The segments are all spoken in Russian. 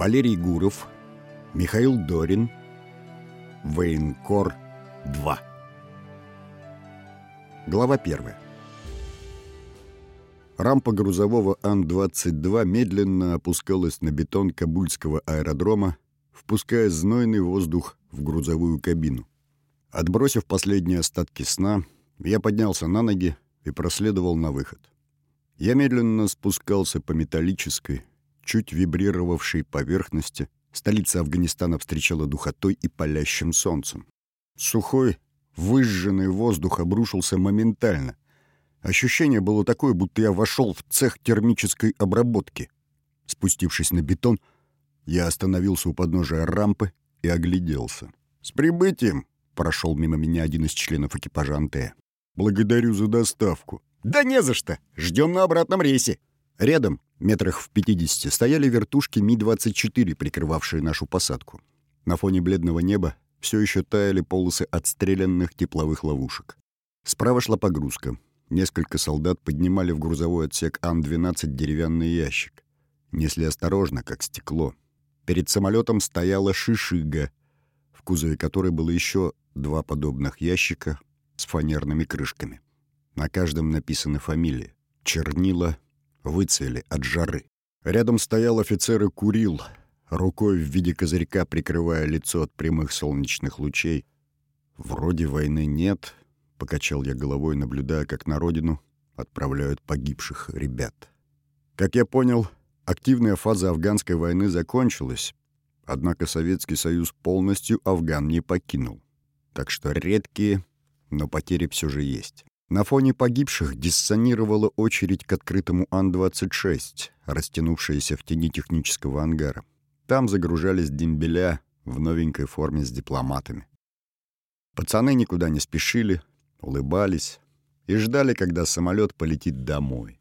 Валерий Гуров, Михаил Дорин, Военкор 2. Глава 1. Рампа грузового Ан-22 медленно опускалась на бетон Кабульского аэродрома, впуская знойный воздух в грузовую кабину. Отбросив последние остатки сна, я поднялся на ноги и проследовал на выход. Я медленно спускался по металлической, чуть вибрировавшей поверхности. Столица Афганистана встречала духотой и палящим солнцем. Сухой, выжженный воздух обрушился моментально. Ощущение было такое, будто я вошел в цех термической обработки. Спустившись на бетон, я остановился у подножия рампы и огляделся. «С прибытием!» — прошел мимо меня один из членов экипажа Антея. «Благодарю за доставку». «Да не за что! Ждем на обратном рейсе!» Рядом, метрах в 50, стояли вертушки Ми-24, прикрывавшие нашу посадку. На фоне бледного неба все еще таяли полосы отстрелянных тепловых ловушек. Справа шла погрузка. Несколько солдат поднимали в грузовой отсек Ан-12 деревянный ящик. Несли осторожно, как стекло. Перед самолетом стояла шишига, в кузове которой было еще два подобных ящика с фанерными крышками. На каждом написаны фамилии. Чернила выцвели от жары. Рядом стоял офицер и курил, рукой в виде козырька прикрывая лицо от прямых солнечных лучей. «Вроде войны нет», — покачал я головой, наблюдая, как на родину отправляют погибших ребят. Как я понял, активная фаза афганской войны закончилась, однако Советский Союз полностью Афган не покинул. Так что редкие, но потери все же есть. На фоне погибших диссонировала очередь к открытому Ан-26, растянувшаяся в тени технического ангара. Там загружались дембеля в новенькой форме с дипломатами. Пацаны никуда не спешили, улыбались и ждали, когда самолет полетит домой.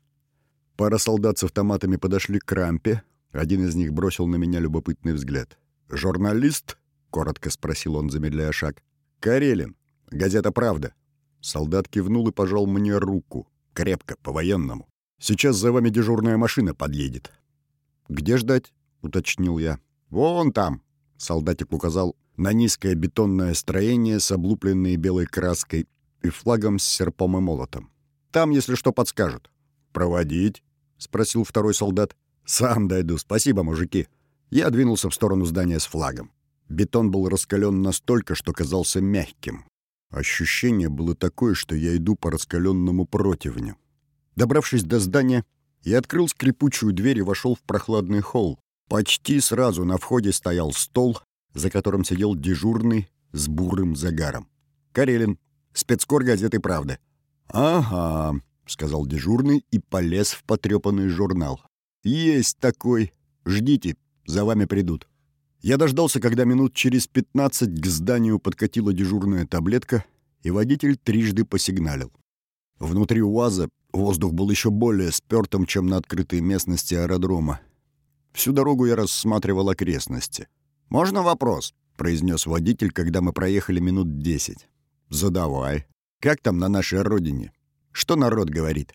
Пара солдат с автоматами подошли к рампе, один из них бросил на меня любопытный взгляд. «Журналист?» — коротко спросил он, замедляя шаг. «Карелин. Газета «Правда». Солдат кивнул и пожал мне руку. Крепко, по-военному. «Сейчас за вами дежурная машина подъедет». «Где ждать?» — уточнил я. «Вон там!» — солдатик указал на низкое бетонное строение с облупленной белой краской и флагом с серпом и молотом. «Там, если что, подскажут». «Проводить?» — спросил второй солдат. «Сам дойду. Спасибо, мужики». Я двинулся в сторону здания с флагом. Бетон был раскален настолько, что казался мягким. Ощущение было такое, что я иду по раскаленному противню. Добравшись до здания, я открыл скрипучую дверь и вошел в прохладный холл. Почти сразу на входе стоял стол, за которым сидел дежурный с бурым загаром. «Карелин, спецкор газеты «Правда». «Ага», — сказал дежурный и полез в потрепанный журнал. «Есть такой. Ждите, за вами придут». Я дождался, когда минут через пятнадцать к зданию подкатила дежурная таблетка, и водитель трижды посигналил. Внутри УАЗа воздух был еще более спёртым, чем на открытой местности аэродрома. Всю дорогу я рассматривал окрестности. «Можно вопрос?» — произнес водитель, когда мы проехали минут десять. «Задавай. Как там на нашей родине? Что народ говорит?»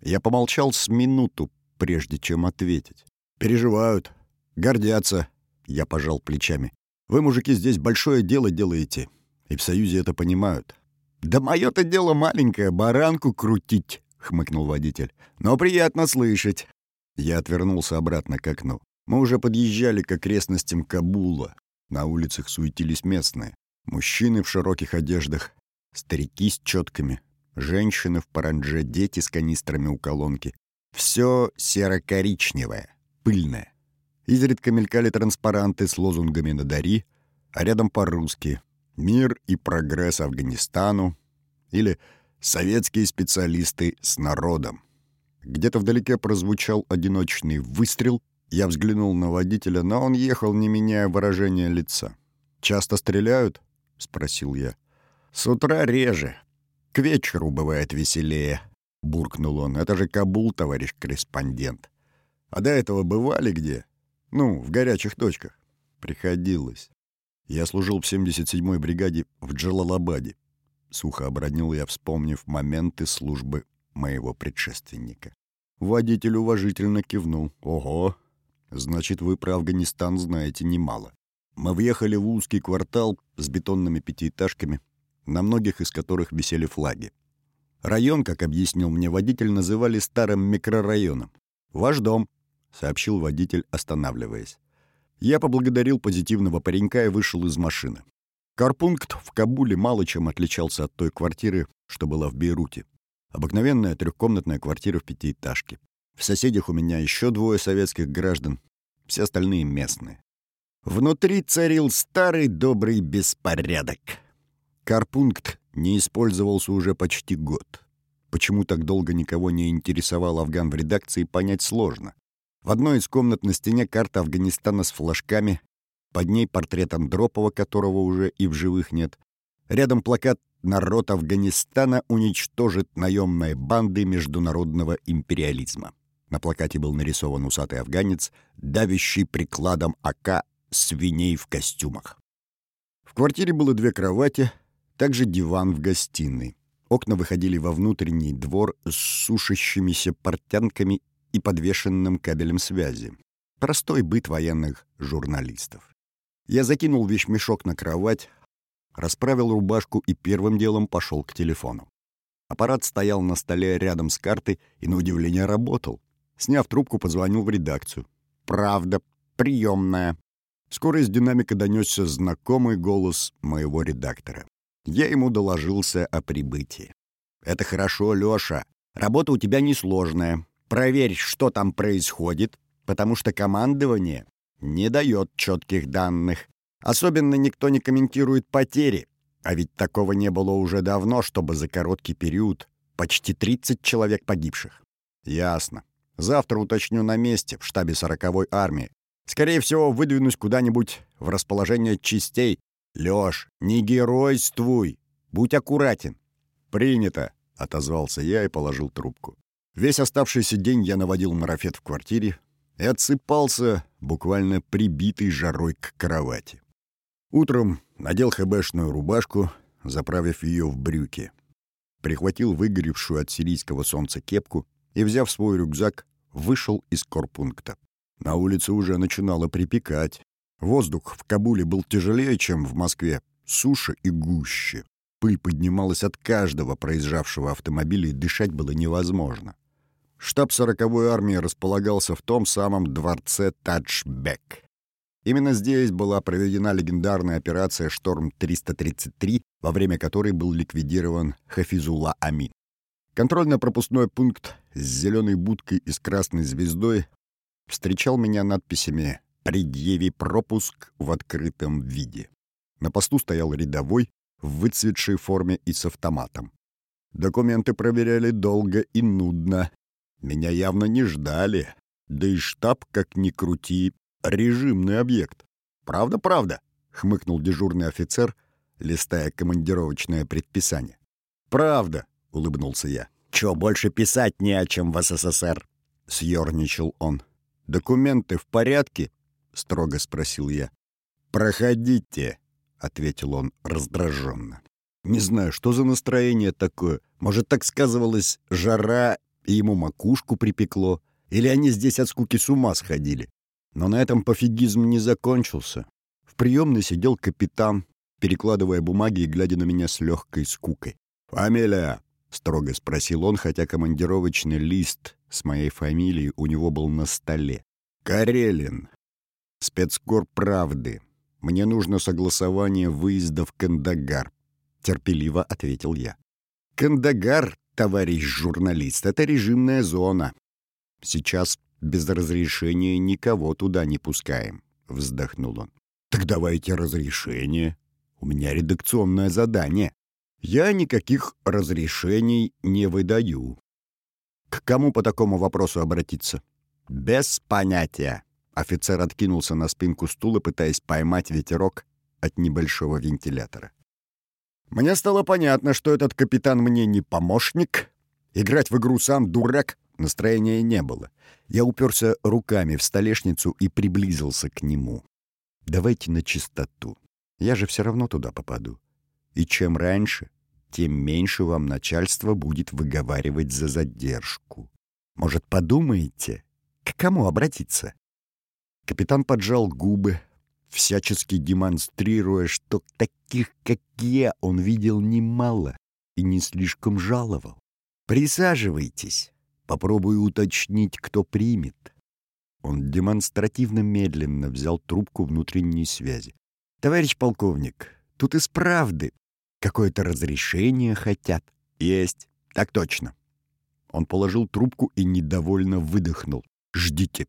Я помолчал с минуту, прежде чем ответить. «Переживают. Гордятся. Я пожал плечами. «Вы, мужики, здесь большое дело делаете, и в Союзе это понимают». «Да мое-то дело маленькое, баранку крутить», — хмыкнул водитель. «Но приятно слышать». Я отвернулся обратно к окну. Мы уже подъезжали к окрестностям Кабула. На улицах суетились местные. Мужчины в широких одеждах, старики с четками, женщины в парандже, дети с канистрами у колонки. Все серо-коричневое, пыльное. Изредка мелькали транспаранты с лозунгами на «Дари», а рядом по-русски «Мир и прогресс Афганистану» или «Советские специалисты с народом». Где-то вдалеке прозвучал одиночный выстрел. Я взглянул на водителя, но он ехал, не меняя выражения лица. «Часто стреляют?» — спросил я. «С утра реже. К вечеру бывает веселее», — буркнул он. «Это же Кабул, товарищ корреспондент. А до этого бывали где?» Ну, в горячих точках. Приходилось. Я служил в 77-й бригаде в Джалалабаде. Сухо обронил я, вспомнив моменты службы моего предшественника. Водитель уважительно кивнул. Ого! Значит, вы про Афганистан знаете немало. Мы въехали в узкий квартал с бетонными пятиэтажками, на многих из которых висели флаги. Район, как объяснил мне водитель, называли старым микрорайоном. «Ваш дом», — сообщил водитель, останавливаясь. Я поблагодарил позитивного паренька и вышел из машины. Карпункт в Кабуле мало чем отличался от той квартиры, что была в Бейруте. Обыкновенная трехкомнатная квартира в пятиэтажке. В соседях у меня еще двое советских граждан, все остальные местные. Внутри царил старый добрый беспорядок. Карпункт не использовался уже почти год. Почему так долго никого не интересовал Афган в редакции, понять сложно. В одной из комнат на стене карта Афганистана с флажками, под ней портрет Андропова, которого уже и в живых нет. Рядом плакат «Народ Афганистана уничтожит наемные банды международного империализма». На плакате был нарисован усатый афганец, давящий прикладом АК свиней в костюмах. В квартире было две кровати, также диван в гостиной. Окна выходили во внутренний двор с сушащимися портянками и подвешенным кабелем связи. Простой быт военных журналистов. Я закинул вещмешок на кровать, расправил рубашку и первым делом пошел к телефону. Аппарат стоял на столе рядом с картой и, на удивление, работал. Сняв трубку, позвонил в редакцию. «Правда, приемная». Скоро из динамика донесся знакомый голос моего редактора. Я ему доложился о прибытии. «Это хорошо, Лёша. Работа у тебя несложная. Проверь, что там происходит, потому что командование не дает четких данных. Особенно никто не комментирует потери. А ведь такого не было уже давно, чтобы за короткий период почти 30 человек погибших. Ясно. Завтра уточню на месте, в штабе 40-й армии. Скорее всего, выдвинусь куда-нибудь в расположение частей. Лёш, не геройствуй, будь аккуратен. Принято, отозвался я и положил трубку. Весь оставшийся день я наводил марафет в квартире и отсыпался, буквально прибитый жарой к кровати. Утром надел хэбэшную рубашку, заправив ее в брюки. Прихватил выгоревшую от сирийского солнца кепку и, взяв свой рюкзак, вышел из корпункта. На улице уже начинало припекать. Воздух в Кабуле был тяжелее, чем в Москве, суше и гуще. Пыль поднималась от каждого проезжавшего автомобиля, и дышать было невозможно. Штаб сороковой армии располагался в том самом дворце Таджбек. Именно здесь была проведена легендарная операция «Шторм-333», во время которой был ликвидирован Хафизула Амин. Контрольно-пропускной пункт с зеленой будкой и с красной звездой встречал меня надписями «Предъяви пропуск в открытом виде». На посту стоял рядовой в выцветшей форме и с автоматом. Документы проверяли долго и нудно. Меня явно не ждали. Да и штаб, как ни крути, режимный объект. «Правда-правда», — хмыкнул дежурный офицер, листая командировочное предписание. «Правда», — улыбнулся я. «Чё, больше писать не о чем в СССР?» — съёрничал он. «Документы в порядке?» — строго спросил я. «Проходите», — ответил он раздраженно. Не знаю, что за настроение такое. Может, так сказывалась жара, и ему макушку припекло, или они здесь от скуки с ума сходили. Но на этом пофигизм не закончился. В приемной сидел капитан, перекладывая бумаги и глядя на меня с легкой скукой. «Фамилия?» — строго спросил он, хотя командировочный лист с моей фамилией у него был на столе. «Карелин. Спецкор правды. Мне нужно согласование выезда в Кандагар», — терпеливо ответил я. «Кандагар, товарищ журналист, это режимная зона. Сейчас без разрешения никого туда не пускаем», — вздохнул он. «Так давайте разрешение. У меня редакционное задание». Я никаких разрешений не выдаю. К кому по такому вопросу обратиться? Без понятия. Офицер откинулся на спинку стула, пытаясь поймать ветерок от небольшого вентилятора. Мне стало понятно, что этот капитан мне не помощник. Играть в игру сам дурак настроения не было. Я уперся руками в столешницу и приблизился к нему. Давайте на чистоту. Я же все равно туда попаду. И чем раньше, тем меньше вам начальство будет выговаривать за задержку. Может, подумаете, к кому обратиться? Капитан поджал губы, всячески демонстрируя, что таких, как я, он видел немало и не слишком жаловал. «Присаживайтесь. Попробую уточнить, кто примет». Он демонстративно медленно взял трубку внутренней связи. «Товарищ полковник, тут из правды. Какое-то разрешение хотят». «Есть. Так точно». Он положил трубку и недовольно выдохнул. «Ждите».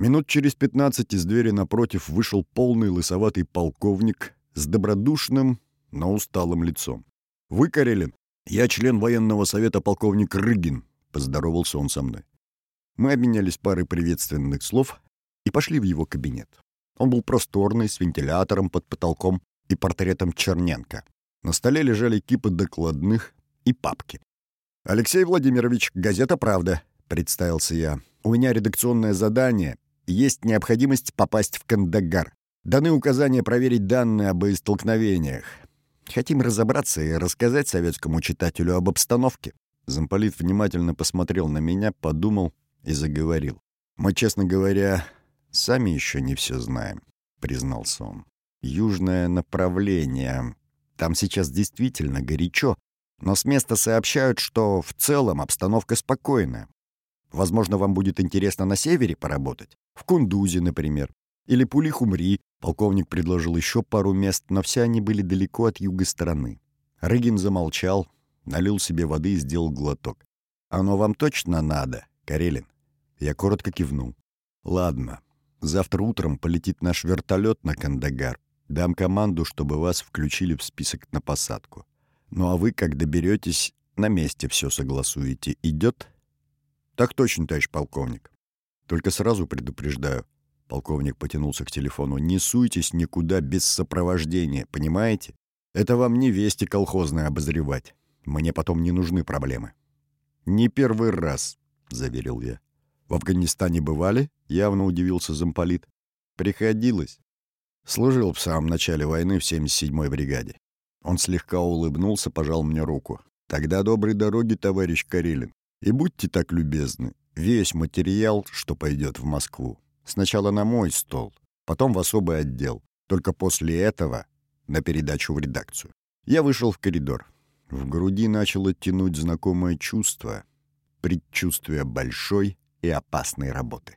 Минут через пятнадцать из двери напротив вышел полный лысоватый полковник с добродушным, но усталым лицом. «Вы, Карелин? Я член военного совета полковник Рыгин», — поздоровался он со мной. Мы обменялись парой приветственных слов и пошли в его кабинет. Он был просторный, с вентилятором под потолком и портретом Черненко. На столе лежали кипы докладных и папки. «Алексей Владимирович, газета «Правда», — представился я. «У меня редакционное задание есть необходимость попасть в Кандагар. Даны указания проверить данные об столкновениях. Хотим разобраться и рассказать советскому читателю об обстановке». Замполит внимательно посмотрел на меня, подумал и заговорил. «Мы, честно говоря, сами еще не все знаем», — признался он. «Южное направление. Там сейчас действительно горячо, но с места сообщают, что в целом обстановка спокойная. Возможно, вам будет интересно на севере поработать. В Кундузе, например. Или Пулихумри. Полковник предложил еще пару мест, но все они были далеко от юга страны. Рыгин замолчал, налил себе воды и сделал глоток. «Оно вам точно надо, Карелин?» Я коротко кивнул. «Ладно. Завтра утром полетит наш вертолет на Кандагар. Дам команду, чтобы вас включили в список на посадку. Ну а вы, как доберетесь, на месте все согласуете. Идет?» «Так точно, товарищ полковник. Только сразу предупреждаю». Полковник потянулся к телефону. «Не суйтесь никуда без сопровождения, понимаете? Это вам не вести колхозное обозревать. Мне потом не нужны проблемы». «Не первый раз», — заверил я. «В Афганистане бывали?» — явно удивился замполит. «Приходилось. Служил в самом начале войны в 77-й бригаде». Он слегка улыбнулся, пожал мне руку. «Тогда доброй дороги, товарищ Карелин. И будьте так любезны, весь материал, что пойдет в Москву, сначала на мой стол, потом в особый отдел. Только после этого на передачу в редакцию. Я вышел в коридор. В груди начало тянуть знакомое чувство, предчувствие большой и опасной работы.